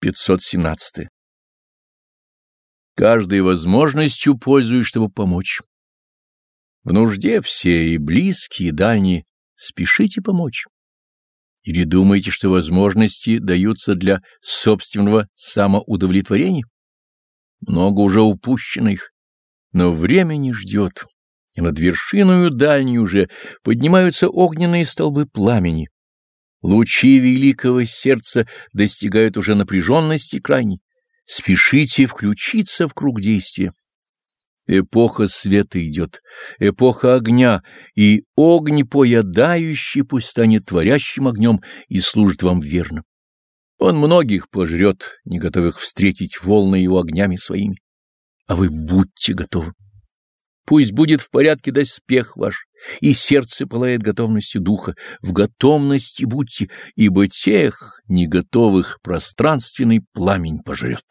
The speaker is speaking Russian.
517. Каждой возможностью пользуюсь, чтобы помочь. В нужде все, и близкие, и дальние, спешите помочь. Или думаете, что возможности даются для собственного самоудовлетворения? Много уже упущено их, но время не ждет, и над вершиною дальней уже поднимаются огненные столбы пламени. Лучи великого сердца достигают уже напряженности крайней. Спешите включиться в круг действия. Эпоха света идет, эпоха огня, и огонь поедающий пусть станет творящим огнем и служит вам верно. Он многих пожрет, не готовых встретить волны его огнями своими. А вы будьте готовы. Пусть будет в порядке доспех ваш, и сердце пылает готовностью духа. В готовности будьте, ибо тех, не готовых, пространственный пламень пожрет.